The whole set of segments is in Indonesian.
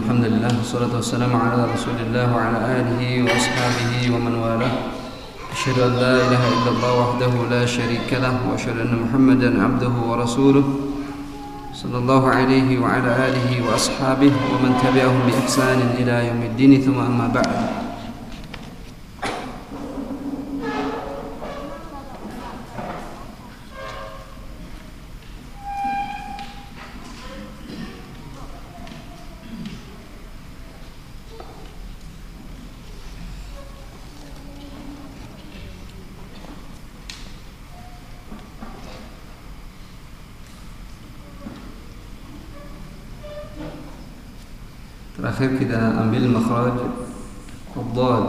الحمد لله والصلاة والسلام على رسول الله وعلى آله وأصحابه ومن والاه. أشهد أن لا إله إلا الله وحده لا شريك له وأشهد أن محمدا عبده ورسوله صلى الله عليه وعلى آله وأصحابه ومن تبعهم بإحسان إلى يوم الدين. ثم أما بعد. Terakhir kita ambil makhraj Ad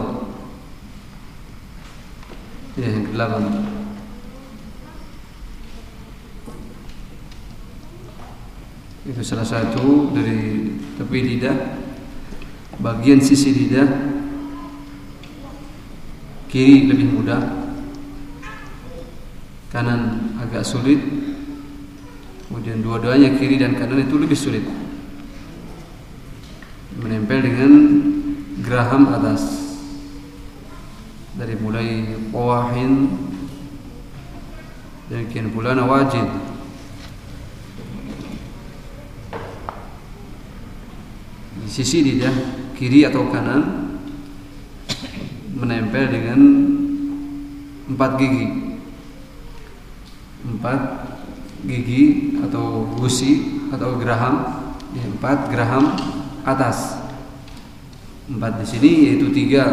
Ya, yang ke-8 Itu salah satu dari tepi lidah Bagian sisi lidah Kiri lebih mudah Kanan agak sulit Kemudian dua-duanya kiri dan kanan itu lebih sulit menempel dengan geraham atas. Dari mulai qawahin demikian pula nawajid. Di sisi lidah kiri atau kanan menempel dengan empat gigi. Empat gigi atau gusi atau geraham. Empat geraham atas. Empat di sini yaitu tiga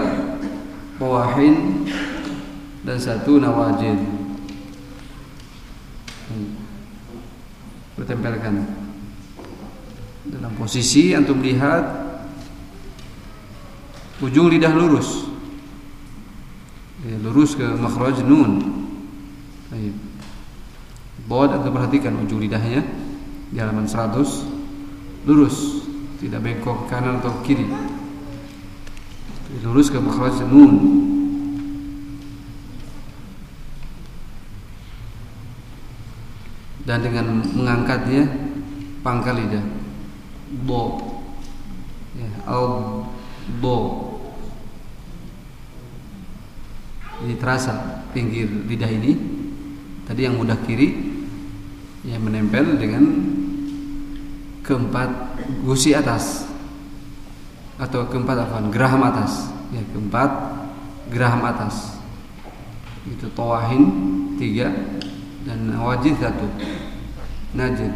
pawahin dan satu nawajid bertempelkan. Dalam posisi antum lihat ujung lidah lurus. Lurus ke makhraj nun. Baik. Bod atau perhatikan ujung lidahnya di halaman 100 lurus tidak bengkok kanan atau kiri. Lurus ke makhraj nun. Dan dengan mengangkatnya pangkal lidah. Do ya al do ini terasa pinggir lidah ini. Tadi yang mudah kiri ya menempel dengan keempat gusi atas atau keempat apa? Geraham atas. Ya, keempat geraham atas. Itu tawahin tiga dan wajib satu. Najid.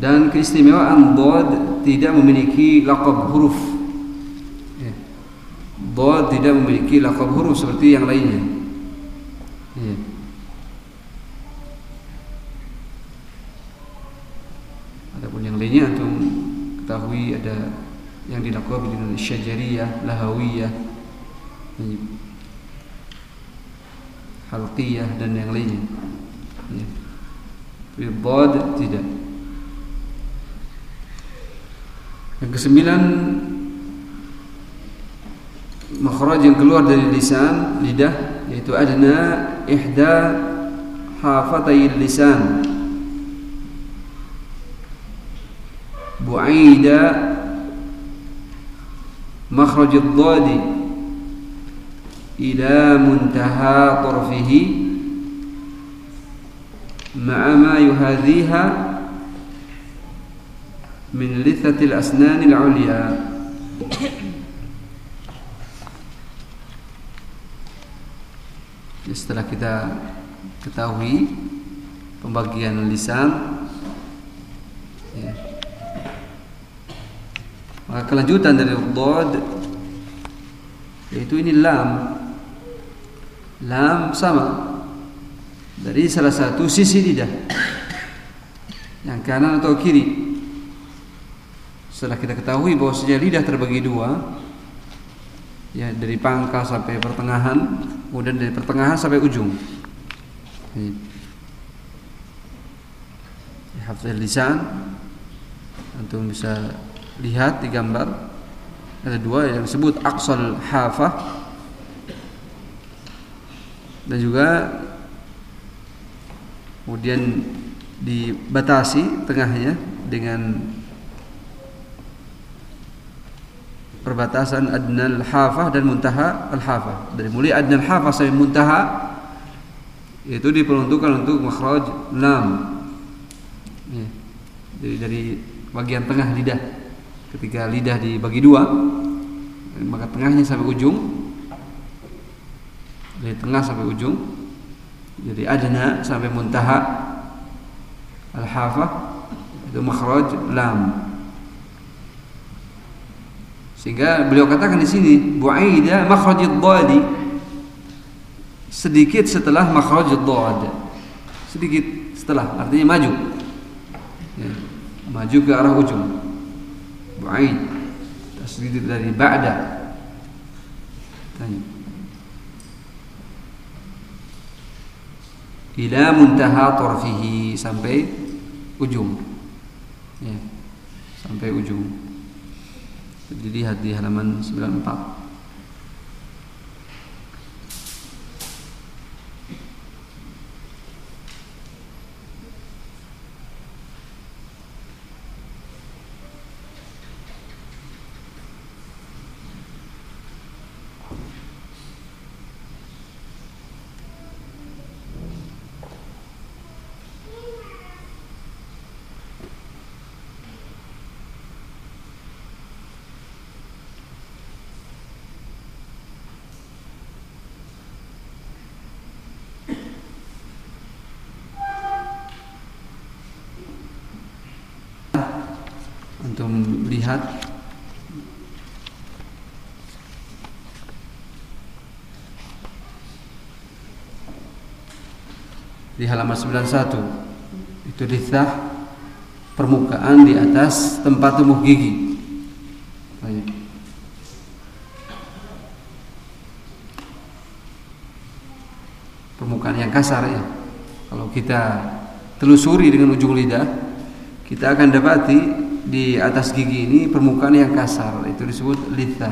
Dan keistimewaan dod tidak memiliki lakab huruf Dod tidak memiliki lakab huruf seperti yang lainnya. Ya. Adapun yang lainnya antum ketahui ada yang dilakab dengan syajariyah, lahawiyah, halqiyah dan yang lainnya. Ya. Dod tidak. Yang kesembilan makhraj yang keluar dari lisan lidah yaitu adna ihda hafatay lisan. Bu'aida makhraj ad-dad ila muntaha tarfihi ma'a ma yuhadhiha min lithati al-asnan al-ulya setelah kita ketahui pembagian lisan ya. maka kelanjutan dari dhad yaitu ini lam. Lam sama. Dari salah satu sisi lidah. Yang kanan atau kiri. Setelah kita ketahui bahwasanya lidah terbagi dua ya dari pangkal sampai pertengahan kemudian dari pertengahan sampai ujung. Hafal lisan. Antum bisa lihat di gambar. Ada dua yang disebut aqsal hafah dan juga kemudian dibatasi tengahnya dengan perbatasan adnal hafah dan muntaha al hafah dari mulai adnal hafah sampai muntaha itu diperuntukkan untuk makhraj lam. Ya. dari dari bagian tengah lidah. Ketika lidah dibagi dua maka tengahnya sampai ujung dari tengah sampai ujung jadi adna sampai muntaha al-hafah itu makhraj lam sehingga beliau katakan di sini bu'aida makhrajid dhadi sedikit setelah makhrajid dhad sedikit setelah artinya maju. Ya, maju ke arah ujung. Bu'aid. Sedikit dari ba'da. Tanya. Ila muntaha tarfihi sampai ujung. Ya sampai ujung dilihat di halaman 94 lihat di halaman 91 itu lisah permukaan di atas tempat tumbuh gigi. Permukaan yang kasar ya. Kalau kita telusuri dengan ujung lidah, kita akan dapati di atas gigi ini permukaan yang kasar itu disebut litha.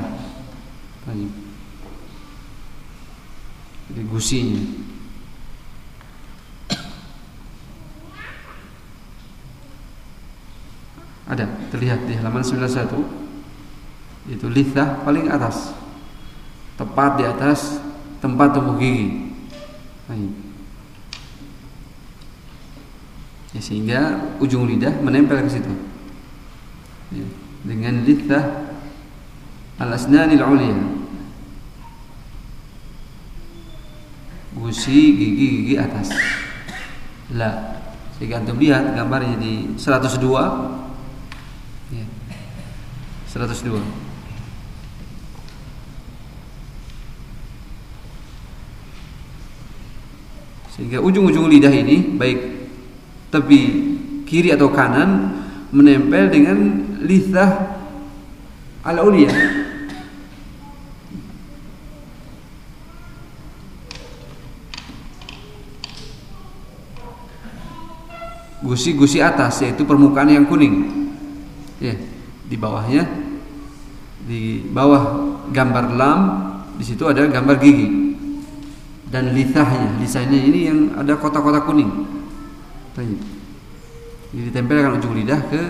Jadi gusinya. Ada terlihat di halaman 91 itu litha paling atas. Tepat di atas tempat tumbuh gigi. Ya, sehingga ujung lidah menempel ke situ. Ya, dengan lidah al-asnanil ulia gusi gigi-gigi atas. La sehingga antum lihat gambarnya di 102 ya, 102 sehingga ujung-ujung lidah ini baik tepi kiri atau kanan menempel dengan lithah al-ulia gusi-gusi atas yaitu permukaan yang kuning. Ya di bawahnya di bawah gambar lam di situ ada gambar gigi. Dan lithahnya lithahnya ini yang ada kotak-kotak kuning. Jadi ditempelkan ujung lidah ke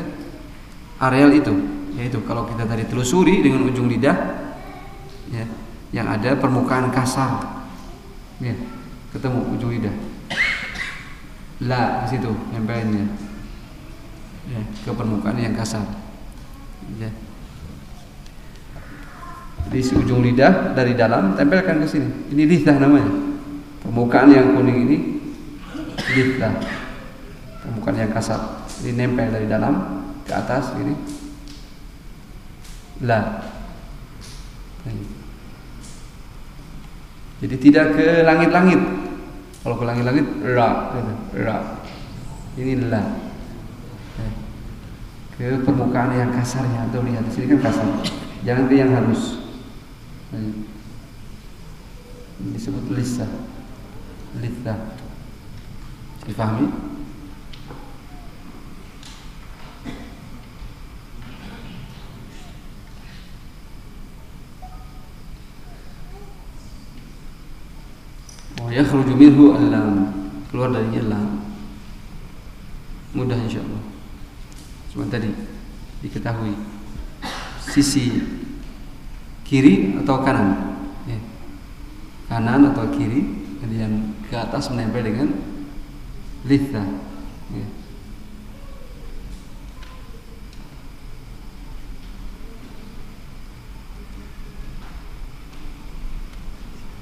areal itu, yaitu kalau kita tadi telusuri dengan ujung lidah, ya, yang ada permukaan kasar, ya, ketemu ujung lidah. La di situ tempelannya, ya, ke permukaan yang kasar. Ya. Di ujung lidah dari dalam tempelkan ke sini. Ini lidah namanya. Permukaan yang kuning ini lidah. Bukan yang kasar. Ini nempel dari dalam ke atas ini. La jadi tidak ke langit-langit. Kalau ke langit-langit ra. Ra. Ini la ke permukaan yang kasarnya. Atau lihat di sini kan kasar. Jangan ke yang halus. Ini. Disebut lisa. Lisa. Dipahami? Yakhruju minhu al-lam. Keluar darinya lam. Mudah insyaallah cuma tadi diketahui sisi kiri atau kanan ya. kanan atau kiri kemudian ke atas menempel dengan litha ya.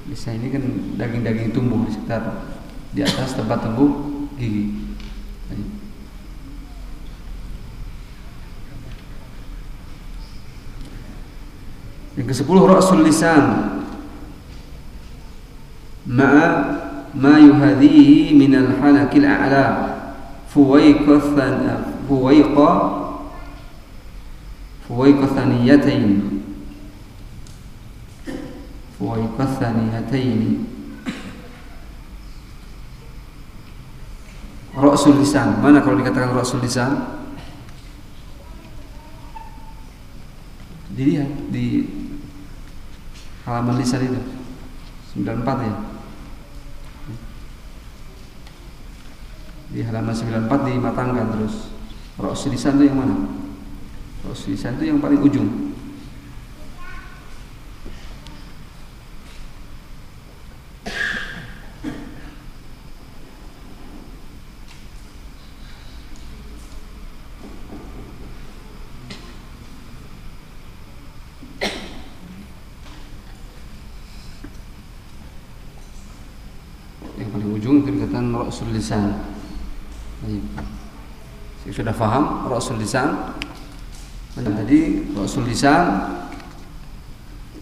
bisa ini kan daging-daging tumbuh di sekitar di atas tempat tumbuh gigi. Yang ke-10 ra'sul lisan. ma' ma yuhadihi min al-halakil a'la. Fuwaiqa fuwaiqa fuwaiqa thaniyatain. Fuwaiqa thaniyatain. Ra'sul lisan. Mana kalau dikatakan ra'sul lisan? Dilihat di halaman lisan itu 94 ya. Di halaman 94 dimatangkan terus. Rasul lisan itu yang mana? Rasul lisan itu yang paling ujung. Rasul lisan. Sudah faham Rasul lisan. Tadi Rasul lisan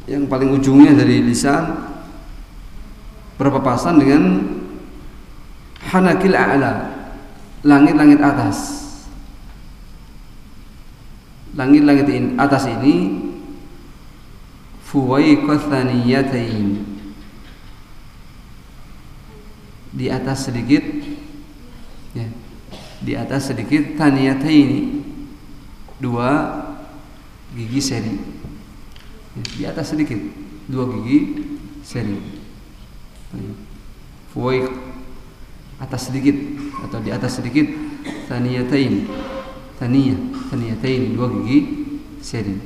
yang paling ujungnya dari lisan berpapasan dengan hanakil a'la, langit-langit atas. Langit-langit atas ini fuwaiqathaniyatain di atas sedikit di atas sedikit taniyata ini dua gigi seri. Di atas sedikit. Dua gigi seri. Fuwaik atas sedikit atau di atas sedikit taniyatain taniyah taniyatain dua gigi seri.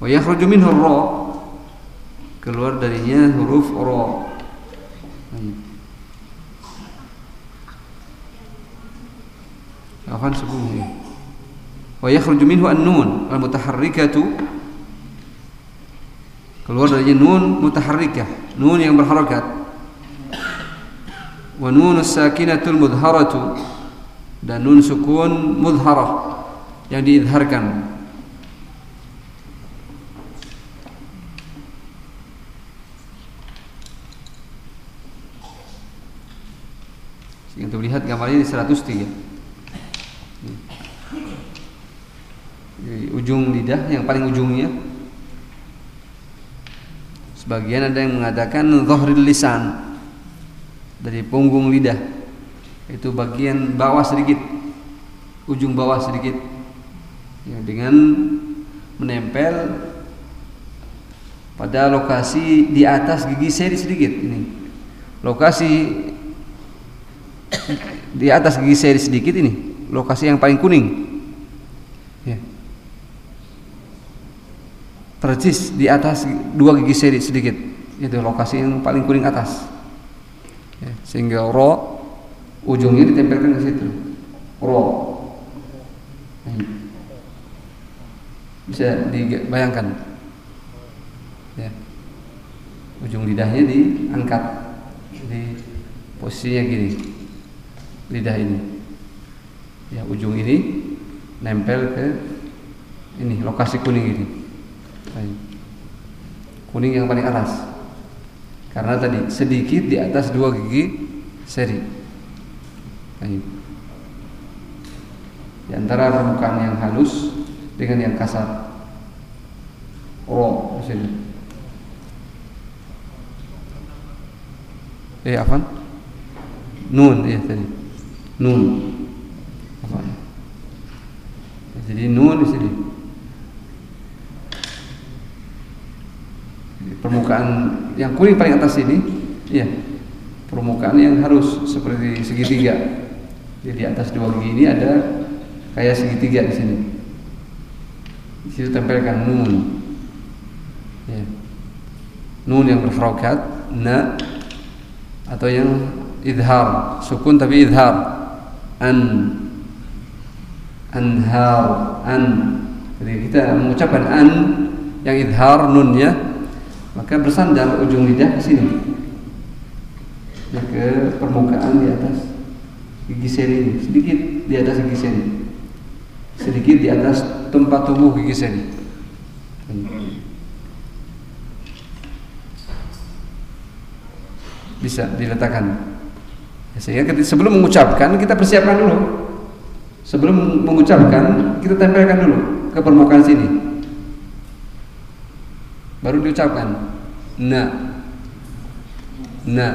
Wa yakhruju minhu ra keluar darinya huruf ra Afan sebelumnya. Wa yakhruju minhu an-nun al-mutaharrikatu keluar dari nun mutaharrikah, nun yang berharakat. Wa nun as-sakinatul mudharatu dan nun sukun mudharah yang diizharkan Yang terlihat gambar ini 103. Jadi ujung lidah yang paling ujungnya Sebagian ada yang mengatakan zahril lisan dari punggung lidah. Itu bagian bawah sedikit ujung bawah sedikit. Ya, dengan menempel pada lokasi di atas gigi seri sedikit ini. Lokasi di atas gigi seri sedikit ini lokasi yang paling kuning persis di atas dua gigi seri sedikit. Itu lokasi yang paling kuning atas. Ya. sehingga ro ujungnya ditempelkan ke situ. Ro. Bisa dibayangkan. Ya. ujung lidahnya diangkat. Di posisinya gini. Lidah ini. Ya ujung ini nempel ke ini lokasi kuning ini kuning yang paling atas. Karena tadi sedikit di atas dua gigi seri. Di antara permukaan yang halus dengan yang kasar. Oh sini. Eh apa nun ya tadi. Nun. Apa jadi nun di sini permukaan yang kuning paling atas ini ya permukaan yang harus seperti segitiga. Jadi di atas dua gigi ini ada kayak segitiga di sini. Di situ tempelkan nun. Ya. nun yang berharokat na atau yang idhar sukun tapi idhar an anhar an. Jadi kita mengucapkan an yang idhar nunnya maka bersandar ujung lidah ke sini. Ya, ke permukaan di atas gigi seri ini. Sedikit di atas gigi seri sedikit di atas tempat tubuh gigi seri bisa diletakkan. Ya, sehingga sebelum mengucapkan kita persiapkan dulu. Sebelum mengucapkan kita tempelkan dulu ke permukaan sini baru diucapkan na. Na.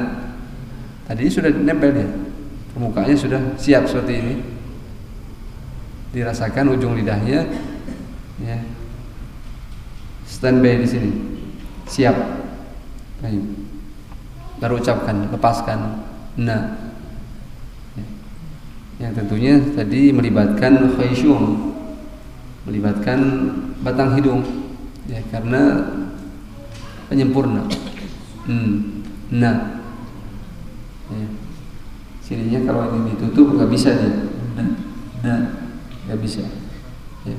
Tadi sudah nempel dia. Permukaannya sudah siap seperti ini. Dirasakan ujung lidahnya ya. Standby di sini. Siap. Baik. baru ucapkan lepaskan nah ya. yang tentunya tadi melibatkan khayshum melibatkan batang hidung ya karena penyempurna. Hmm. nah. Ya. Sininya kalau ini ditutup nggak bisa dia. Nah, nah nggak bisa. Ya.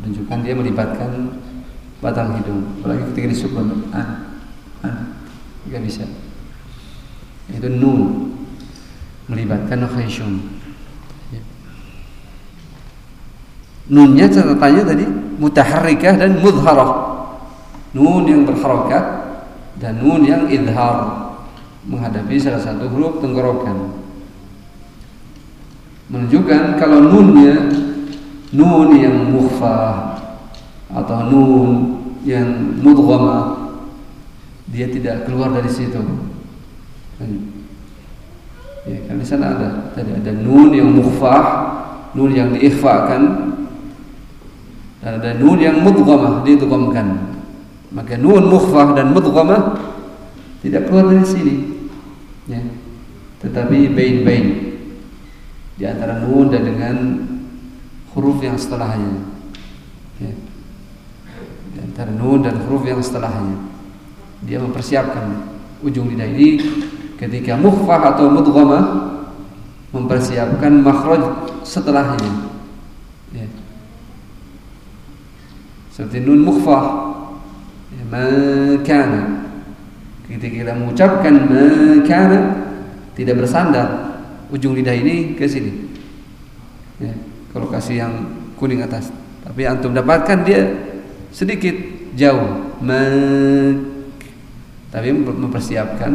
menunjukkan dia melibatkan batang hidung. Apalagi ketika disukun an an nggak bisa. Itu nun. Melibatkan khayshum ya. Nunnya catatannya tadi mutaharrikah dan mudharah. Nun yang berharokat dan nun yang idhar. Menghadapi salah satu huruf tenggorokan. Menunjukkan kalau nunnya nun yang mukhfah atau nun yang mudghama dia tidak keluar dari situ. Ya kan di sana ada. Tadi ada nun yang mukhfah nun yang diikhfakan dan ada nun yang mudghamah diidghamkan maka nun mukhfah dan mudghamah tidak keluar dari sini ya. tetapi bain-bain di antara nun dan dengan huruf yang setelahnya ya. di antara nun dan huruf yang setelahnya dia mempersiapkan ujung lidah ini ketika mukhfah atau mudghamah mempersiapkan makhraj setelahnya ya. Seperti nun mukhfah ya, makana Ketika kita mengucapkan makana tidak bersandar ujung lidah ini ke sini. Ya, kalau kasih yang kuning atas. Tapi antum dapatkan dia sedikit jauh. Mak tapi mempersiapkan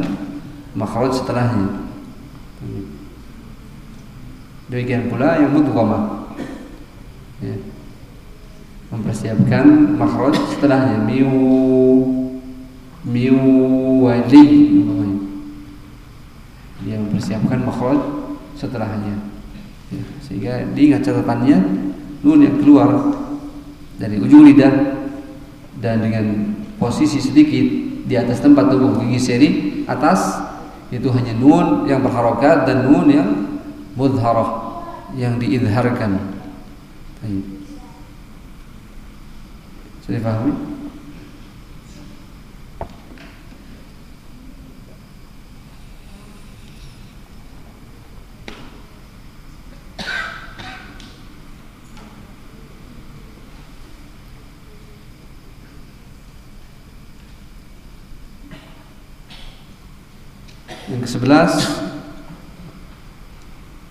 makhraj setelahnya. Demikian pula yang mudghamah. Ya. Mempersiapkan makhraj setelahnya. Miu miwali dia mempersiapkan makhraj setelahnya. Ya, sehingga diingat catatannya nun yang keluar dari ujung lidah dan dengan posisi sedikit di atas tempat tubuh gigi seri atas itu hanya nun yang berharokat dan nun yang mudharah yang diidharkan. Sudah pahami? ke-11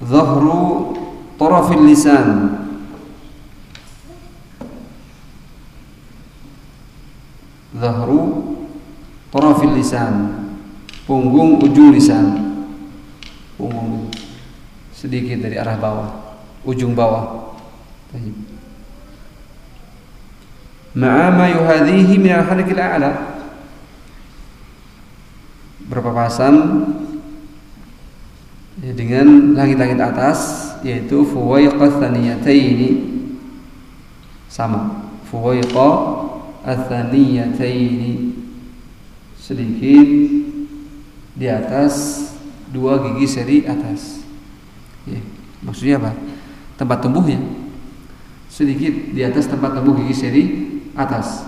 Zahru tarafil lisan Zahru tarafil lisan Punggung ujung lisan. Punggung sedikit dari arah bawah Ujung bawah. Ma'ama yuhadhihi min al-halakil a'la. Berpapasan ya, dengan langit-langit atas yaitu fuwaiqa thaniyataini. Sama. Fuwaiqa athaniyataini sedikit di atas dua gigi seri atas. Ya, maksudnya apa? Tempat tumbuhnya sedikit di atas tempat tumbuh gigi seri atas.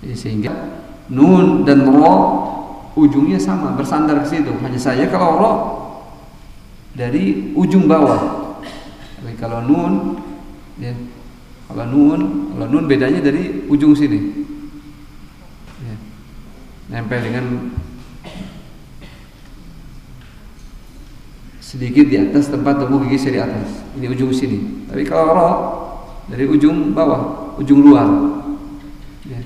Ya, sehingga nun dan ro ujungnya sama bersandar ke situ. Hanya saja kalau ro dari ujung bawah. Kalau nun ya, kalau nun, kalau nun bedanya dari ujung sini. Nempel dengan sedikit di atas tempat tumbuh gigi seri atas. Ini ujung sini. Tapi kalau roh dari ujung bawah ujung luar. Ya.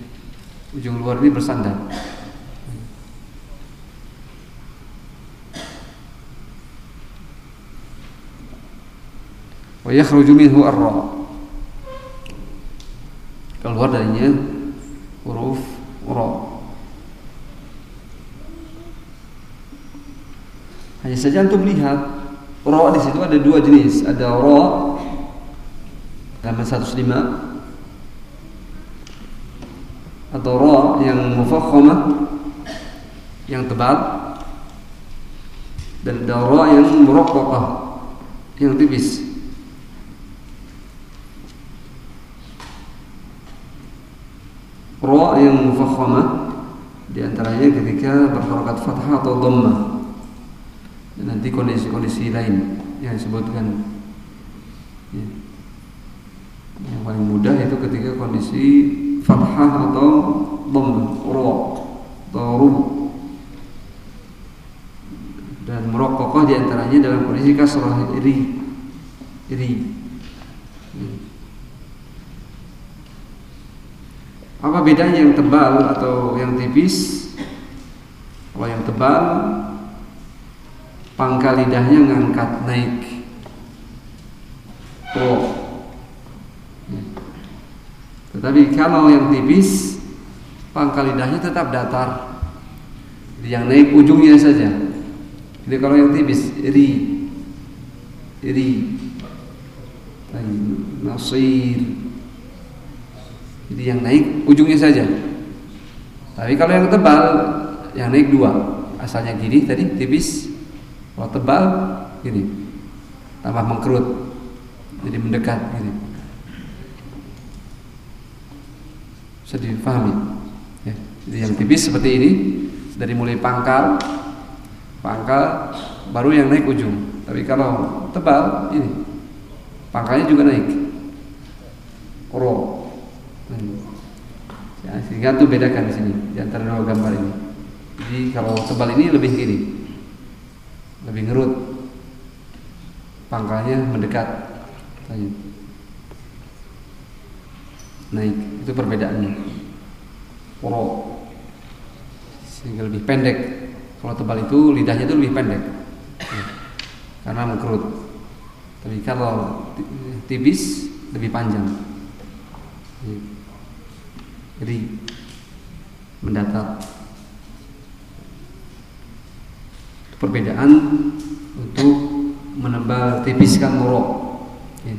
ujung luar ini bersandar wa yakhruju minhu ar-ra. Keluar darinya huruf ra. Hanya saja untuk melihat roh di situ ada dua jenis, ada roh halaman 105 atau roh yang mufakhamah yang tebal dan ada roh yang muraqqaqah yang tipis. Roh yang mufakhamah di antaranya ketika berharokat fathah atau dhammah dan nanti kondisi-kondisi lain yang disebutkan ya. yang paling mudah itu ketika kondisi fathah atau dom ro atau dan merokokoh di antaranya dalam kondisi kasrah iri iri ya. apa bedanya yang tebal atau yang tipis kalau yang tebal pangkal lidahnya ngangkat naik. Oh. Tetapi kalau yang tipis pangkal lidahnya tetap datar. Yang naik ujungnya saja. Jadi kalau yang tipis iri. Iri. Nasir. Jadi yang naik ujungnya saja. Tapi kalau yang tebal yang naik dua asalnya gini tadi tipis kalau tebal gini tambah mengkerut jadi mendekat gini. Bisa dipahami. Ya. Jadi yang tipis seperti ini dari mulai pangkal, pangkal baru yang naik ujung. Tapi kalau tebal ini pangkalnya juga naik. Ro. Ya, sehingga tuh bedakan di sini di antara dua gambar ini. Jadi kalau tebal ini lebih gini. Lebih ngerut. Pangkalnya mendekat. Naik. Itu perbedaannya. Poro. Sehingga lebih pendek. Kalau tebal itu lidahnya itu lebih pendek. Karena mengkerut tapi kalau tipis lebih panjang. Jadi mendatar perbedaan untuk menebal tipiskan murok ya.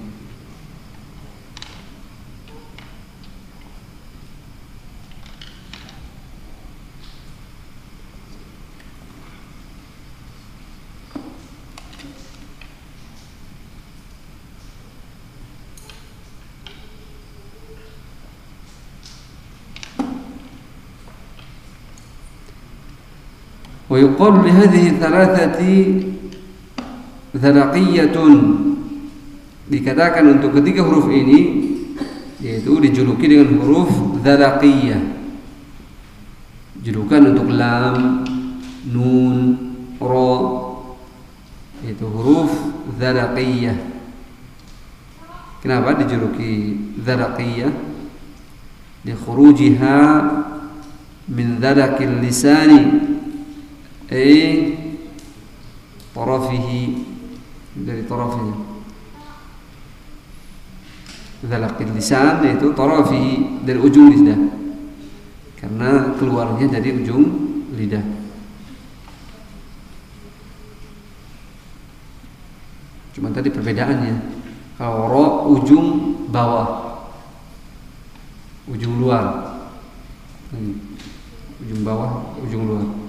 ويقال لهذه الثلاثة ذلقية dikatakan untuk ketiga huruf ini yaitu dijuluki dengan huruf dzalaqiyah julukan untuk lam nun ra yaitu huruf dzalaqiyah kenapa dijuluki dzalaqiyah di khurujiha min dzalaqil lisani eh tarafihi dari tarafnya zalaqil lisan yaitu tarafihi dari ujung lidah. Karena keluarnya dari ujung lidah. Cuma tadi perbedaannya. Kalau ro ujung bawah. Ujung luar. Ini, ujung bawah, ujung luar.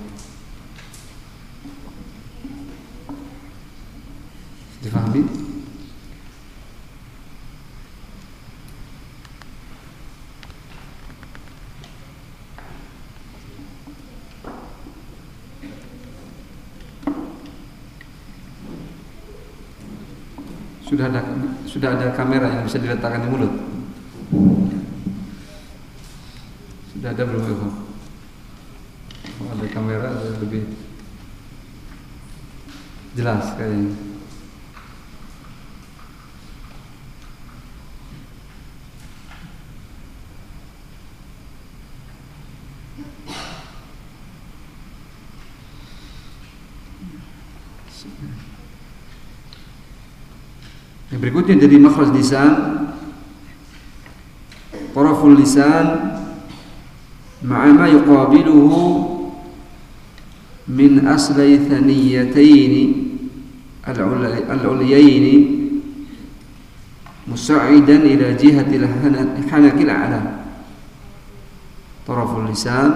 Difahami? sudah ada sudah ada kamera yang bisa diletakkan di mulut? Sudah ada belum oh, ada kamera lebih jelas kayaknya Berikutnya dari makhraj lisan Taraful lisan Ma'a ma yuqabiluhu Min aslay thaniyataini Al-ulyaini Musa'idan ila jihatil hanakil a'la. Taraful lisan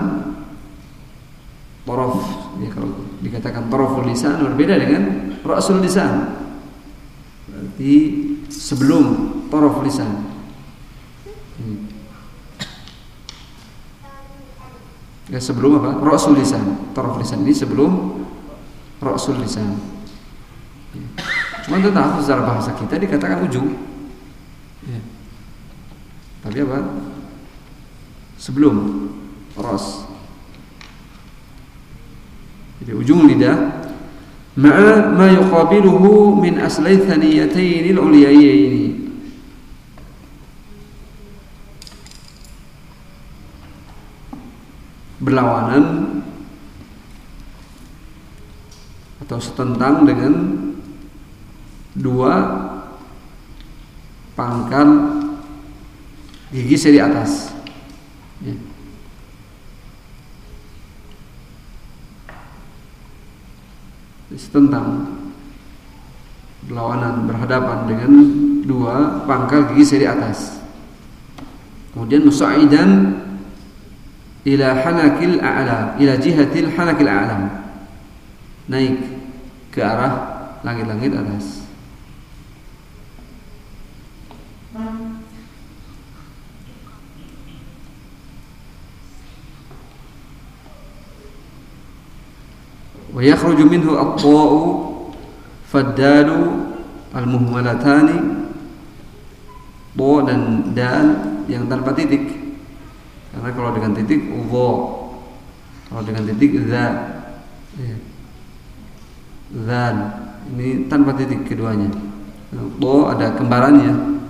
Taraf ya, Kalau dikatakan taraful lisan Berbeda dengan Rasul lisan di sebelum torof lisan. Ya sebelum apa? Rasul lisan. Torof lisan ini sebelum Rasul lisan. Cuma tetap secara bahasa kita dikatakan ujung. Ya. Tapi apa? Sebelum ros. Jadi ujung lidah ma'a ma yuqabiluhu min aslai thaniyatayn al-uliyayn berlawanan atau setentang dengan dua pangkal gigi seri atas ya. Tentang berlawanan berhadapan dengan dua pangkal gigi seri atas. Kemudian musaidan ila hanakil a'la, ila jihatil hanakil a'la. Naik ke arah langit-langit atas. ويخرج منه minhu فالدال المهملتان faddalu دال yang tanpa titik. Karena kalau dengan titik wo kalau dengan titik za. Iya. Zan ini tanpa titik keduanya. Bo ada kembarannya.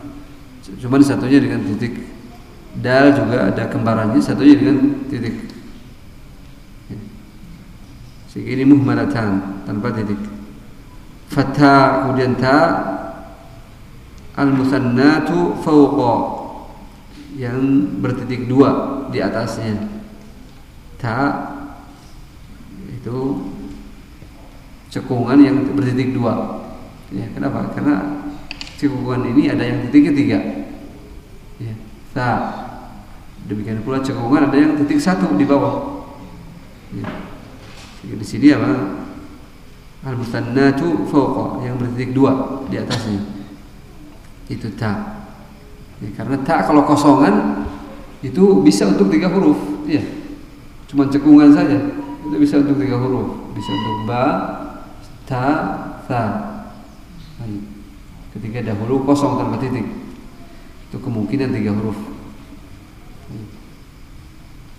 Cuman satunya dengan titik. Dal juga ada kembarannya satunya dengan titik sehingga ini muhmalatan tanpa titik. Fatha kemudian ta al musannatu fawqa yang bertitik dua di atasnya. Ta itu cekungan yang bertitik dua. Ya, kenapa? Karena cekungan ini ada yang titik ketiga. Ya, ta. Demikian pula cekungan ada yang titik satu di bawah. Ya. Di sini apa? Al-mustannatu fawqa yang bertitik dua di atasnya. Itu ta. Ya, karena ta kalau kosongan itu bisa untuk tiga huruf, ya. Cuma cekungan saja. Itu bisa untuk tiga huruf. Bisa untuk ba, ta, ta. Ketika dahulu kosong tanpa titik. Itu kemungkinan tiga huruf.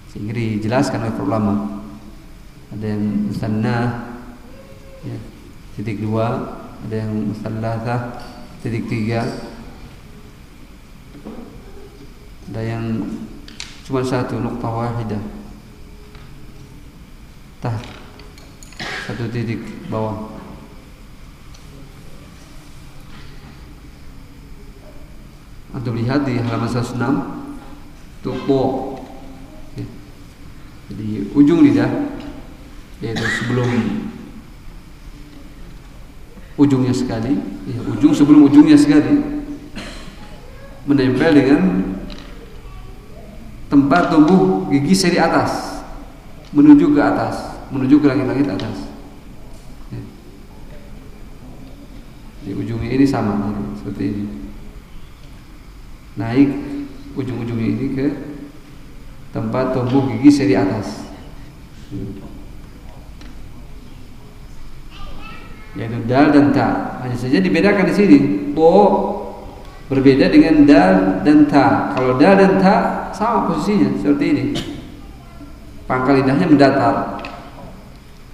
Sehingga dijelaskan oleh ulama ada yang musanna ya, titik dua ada yang musallatah titik tiga. Ada yang cuma satu nukta wahidah. Tah satu titik bawah. Anda lihat di halaman 106 itu po jadi ujung lidah yaitu sebelum ujungnya sekali ya, ujung sebelum ujungnya sekali menempel dengan tempat tumbuh gigi seri atas menuju ke atas, menuju ke langit-langit atas. Ya. Di ujungnya ini sama seperti ini. Naik ujung-ujungnya ini ke tempat tumbuh gigi seri atas. Yaitu dal dan ta. Hanya saja dibedakan di sini. Po berbeda dengan dal dan ta. Kalau dal dan ta sama posisinya seperti ini. Pangkal lidahnya mendatar.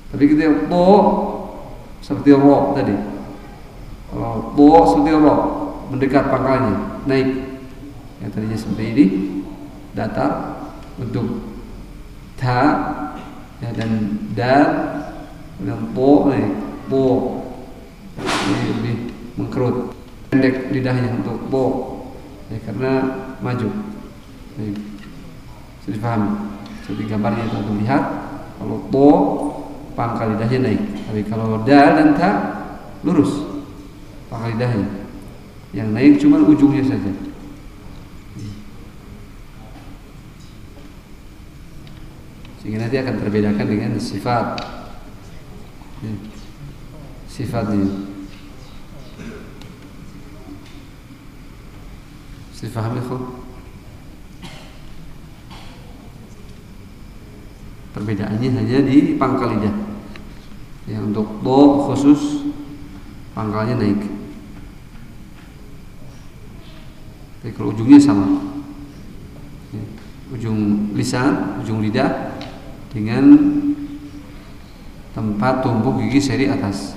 Tapi kita po seperti ro tadi. Kalau po seperti ro mendekat pangkalnya, naik. Yang tadinya seperti ini datar untuk ta ya, dan dal dengan po naik po ini lebih mengkerut pendek lidahnya untuk po ya, karena maju. Baik. Sudah dipahami. Seperti gambarnya itu untuk lihat kalau po pangkal lidahnya naik. Tapi kalau dal dan ta lurus pangkal lidahnya. Yang naik cuma ujungnya saja. Sehingga nanti akan terbedakan dengan sifat. Ya. Sifatnya Difahami kok? Perbedaannya hanya di pangkal lidah. Ya untuk bo khusus pangkalnya naik. Tapi kalau ujungnya sama. Ya, ujung lisan, ujung lidah dengan tempat tumbuh gigi seri atas.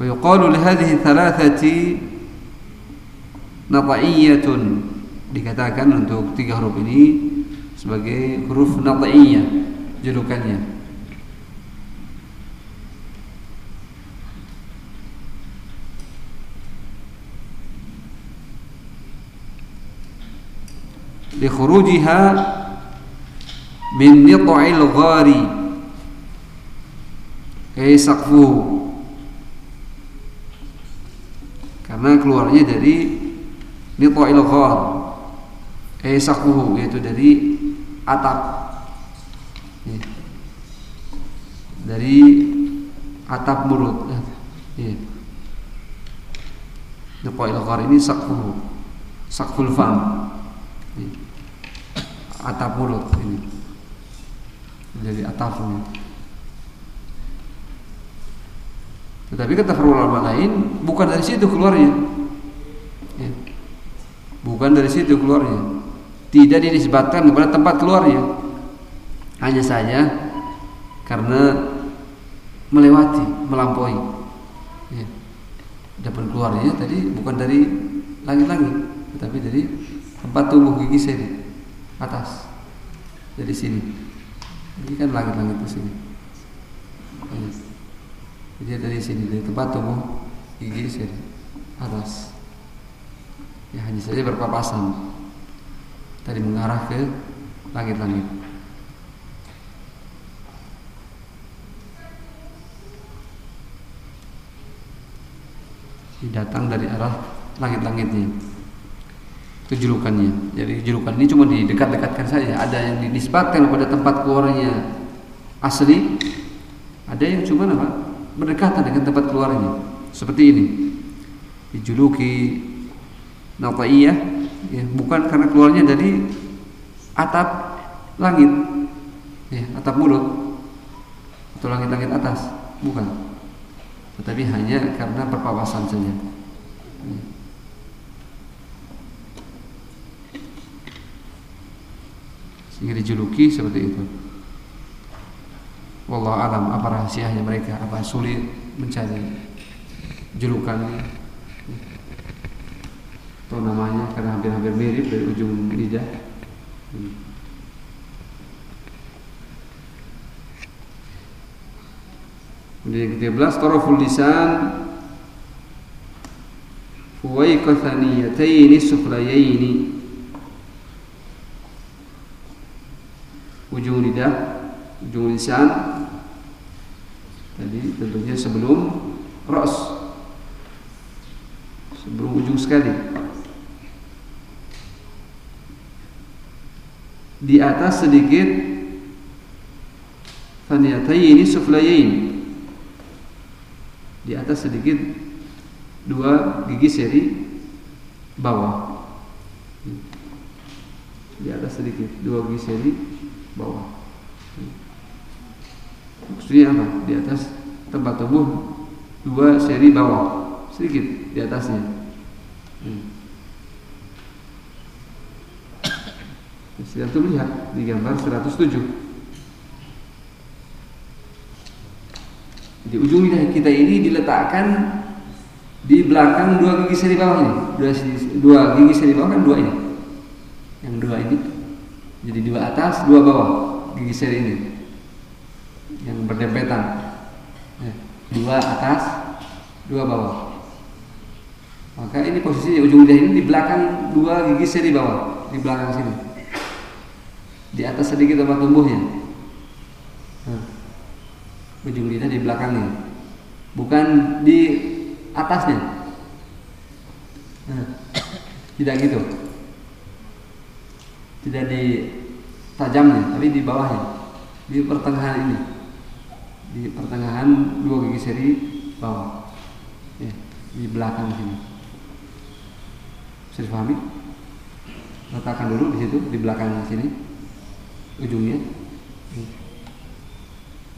ويقال لهذه الثلاثة نطعية dikatakan untuk tiga huruf ini sebagai huruf nata'iyah julukannya likhurujiha min nita'il ghari ay saqfuhu Karena keluarnya dari nitoil ghar eh sakuhu yaitu dari atap ya. dari atap mulut ya. nitoil ini sakuhu sakul fam ya. atap mulut ini. Dari atapnya Tetapi kata para ulama lain bukan dari situ keluarnya. Ya. Bukan dari situ keluarnya. Tidak dinisbatkan kepada tempat keluarnya. Hanya saja karena melewati, melampaui. Ya. Dapat keluarnya tadi bukan dari langit-langit, tetapi dari tempat tumbuh gigi sini atas. Dari sini. Ini kan langit-langit di sini. Ya. Jadi dari sini dari tempat tumbuh gigi sini atas. Ya hanya saja berpapasan. Tadi mengarah ke langit-langit. datang dari arah langit-langitnya itu julukannya jadi julukan ini cuma didekat-dekatkan saja ada yang dinisbatkan pada tempat keluarnya asli ada yang cuma apa berdekatan dengan tempat keluarnya. Seperti ini. Dijuluki Nataiyah ya, bukan karena keluarnya dari atap langit ya, atap mulut atau langit-langit atas. Bukan. Tetapi hanya karena perpawasan saja. Sehingga dijuluki seperti itu Wallah alam apa rahasianya mereka? Apa sulit mencari julukannya atau namanya karena hampir-hampir mirip dari ujung lidah. Kemudian yang ke-13 taraful lisan. Fuwaiqa thaniyataini suflayaini ujung lidah ujung lisan tadi tentunya sebelum ros. Sebelum ujung sekali. Di atas sedikit faniyataini suflayain di atas sedikit dua gigi seri bawah. Di atas sedikit dua gigi seri bawah maksudnya apa di atas tempat tubuh dua seri bawah sedikit di atasnya hmm. Sudah terlihat di gambar 107 Di ujung lidah kita ini diletakkan di belakang dua gigi seri bawah ini. Dua, dua gigi seri bawah kan dua ini. Yang dua ini. Jadi dua atas, dua bawah gigi seri ini. Yang berdempetan. Ya, dua atas, dua bawah. Maka ini posisi ujung lidah ini di belakang dua gigi seri bawah, di belakang sini. Di atas sedikit tempat tumbuhnya. Nah ujung lidah di belakangnya bukan di atasnya nah, tidak gitu tidak di tajamnya tapi di bawahnya di pertengahan ini di pertengahan dua gigi seri bawah. Ya, di belakang sini. Bisa dipahami? Letakkan dulu di situ di belakang sini. Ujungnya.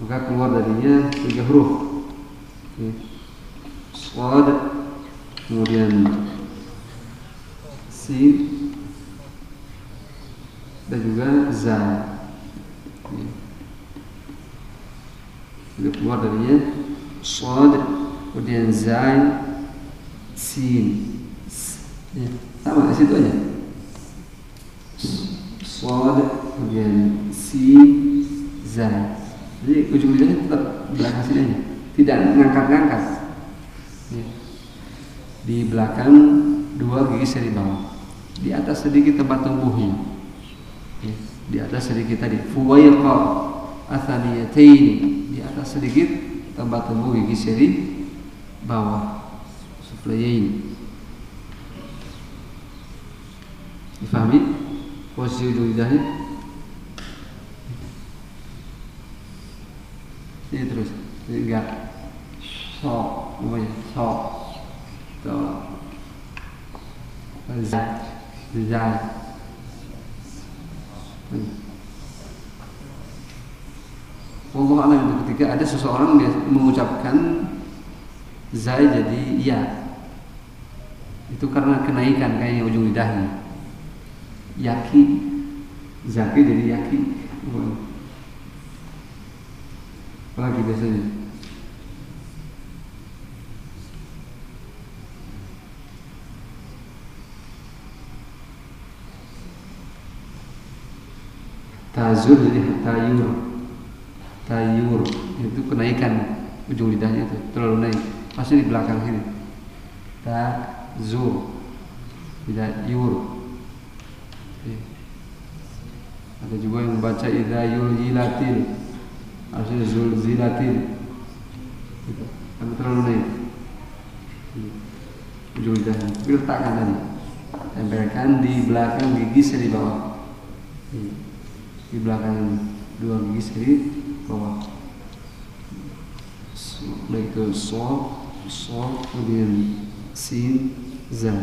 Maka keluar darinya tiga huruf. Swad kemudian Sin. Dan juga Za Sudah keluar darinya Swad kemudian Zai Sin ya, sama di situ aja Swad kemudian Sin Zai jadi ujung lidahnya tetap belakang sini aja, tidak ngangkat-ngangkat. Ya. Di belakang dua gigi seri bawah, di atas sedikit tempat tumbuhnya. Ya. Di atas sedikit tadi, fuwaiqa athaniyataini, di atas sedikit tempat tumbuh gigi seri bawah, suflayain. Difahami? Posisi ujung lidahnya? ini terus. Enggak. So namanya so to za za Allah alam itu ketika ada seseorang dia mengucapkan zai jadi ya. Itu karena kenaikan kayaknya ujung lidahnya. Yaki. Zaki jadi yaki. Apalagi biasanya? Tazur jadi tayur Tayur Itu kenaikan ujung lidahnya itu Terlalu naik. Pasti di belakang sini. Tazur Tidak yur. Ada juga yang membaca Ida yuljilatil harusnya zulzilatin. Gitu. karena terlalu naik. Ujung lidahnya. Tapi letakkan tadi. Tempelkan di belakang gigi seri bawah. Di belakang dua gigi seri bawah baik itu so so kemudian sin za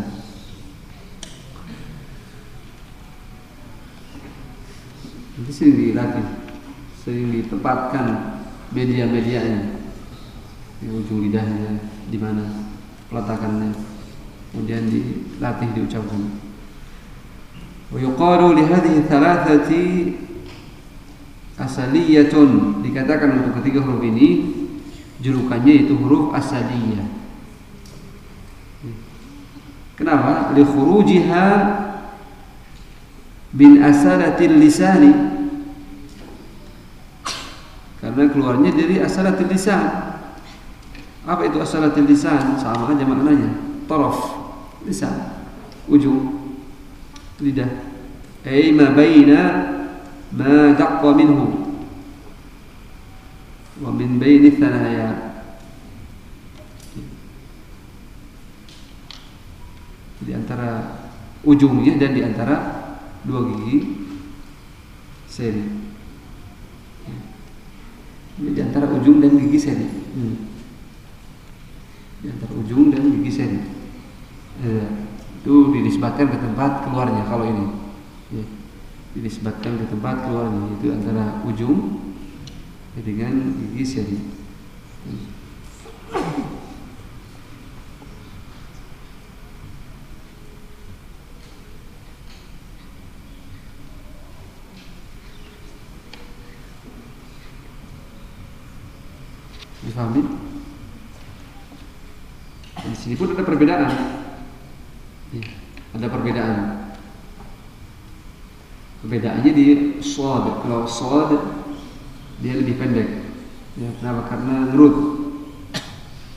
Nanti sini dilatih sering ditempatkan media-medianya di ujung lidahnya di mana peletakannya kemudian dilatih diucapkan ويقال لهذه الثلاثة asaliyatun dikatakan untuk ketiga huruf ini julukannya itu huruf asaliyah kenapa li khurujiha bin asalatil lisani karena keluarnya dari asalatil lisan. Apa itu asalatil lisan? Sama aja maknanya. Taraf lisan, ujung lidah. Ai ma baina ma daqqa minhu wa min baini thanaya. antara ujungnya dan di antara dua gigi seri. Di antara ujung dan gigi seri. Hmm. Di antara ujung dan gigi seri. Eh, itu dinisbatkan ke tempat keluarnya kalau ini. Ya. Dinisbatkan ke tempat keluarnya itu antara ujung dengan gigi seri. Difahami? Di sini pun ada perbedaan. Ya, ada perbedaan. Perbedaannya di sod. Kalau sod dia lebih pendek. Ya, kenapa? Karena nurut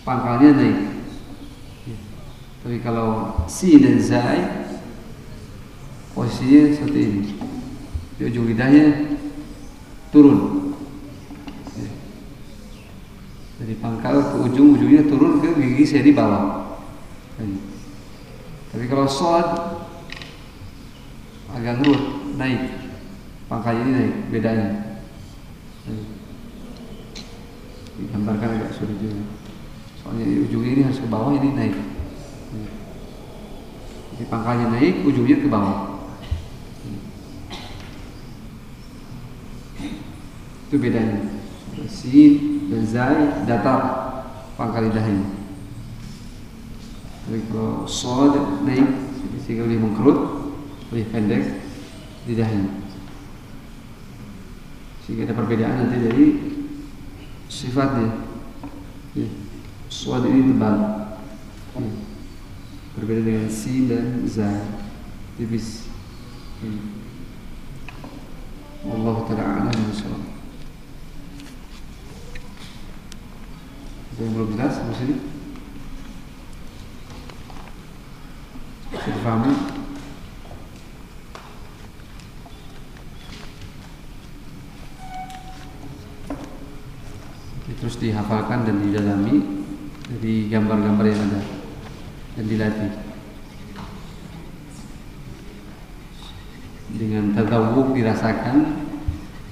pangkalnya naik. Ya. Tapi kalau si dan zai posisinya seperti ini. Di ujung lidahnya turun. dari pangkal ke ujung ujungnya turun ke gigi seri bawah tapi kalau sod agak nurut naik. Pangkalnya ini naik bedanya. Digambarkan agak sulit juga. Soalnya di ujungnya ini harus ke bawah ini naik. Jadi pangkalnya naik ujungnya ke bawah. Itu bedanya. Sin dan zai datar pangkal lidahnya. Tapi kalau sod naik sehingga lebih mengkerut, lebih pendek lidahnya. Sehingga ada perbedaan nanti dari sifatnya. Ya. Sod ini tebal. Ya. Berbeda dengan si dan zai tipis. Ya. Allah Ta'ala alam Ada yang belum jelas di sini? Bisa difahami? Terus dihafalkan dan didalami dari gambar-gambar yang ada dan dilatih dengan tadawuk dirasakan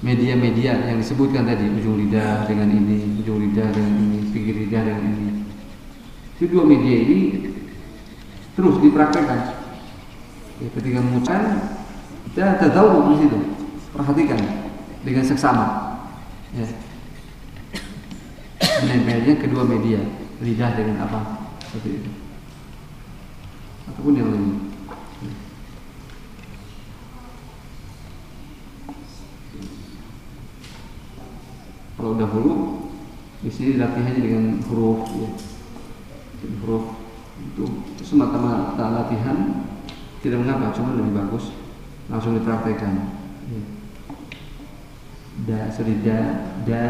media-media yang disebutkan tadi ujung lidah dengan ini, ujung lidah dengan ini, pinggir lidah dengan ini. Itu dua media ini terus dipraktekkan. Ya, ketika mengucapkan kita tahu di situ, perhatikan dengan seksama. Ya. Menempelnya kedua media, lidah dengan apa? Seperti itu. Ataupun yang lain. Kalau dahulu di sini latihannya dengan huruf ya. huruf itu semata-mata latihan tidak mengapa, cuma lebih bagus langsung dipraktekkan. Ya. Da serida da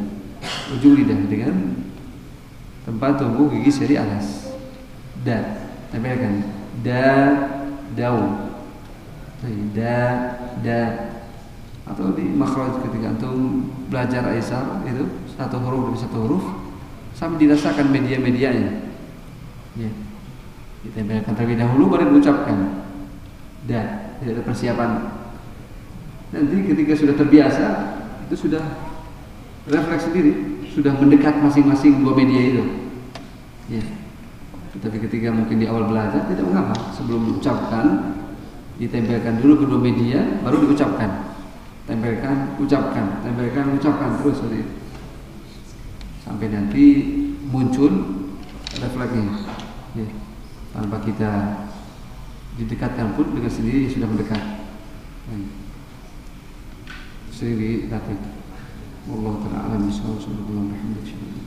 ujung lidah dengan tempat tumbuh gigi seri atas. Da, tempelkan. Da, daun. Da, da, atau di makhraj ketika antum belajar aisar itu satu huruf demi satu huruf sampai dirasakan media-medianya ya ditempelkan terlebih dahulu baru diucapkan dan tidak ada persiapan nanti ketika sudah terbiasa itu sudah refleks sendiri sudah mendekat masing-masing dua media itu ya tetapi ketika mungkin di awal belajar tidak mengapa sebelum diucapkan ditempelkan dulu kedua media baru diucapkan tempelkan, ucapkan, tempelkan, ucapkan terus seperti itu. Sampai nanti muncul refleksnya. Ya. Tanpa kita didekatkan pun dengan sendiri sudah mendekat. Ya. Sendiri dilatih. Allah taala alam bisawab sallallahu alaihi wasallam.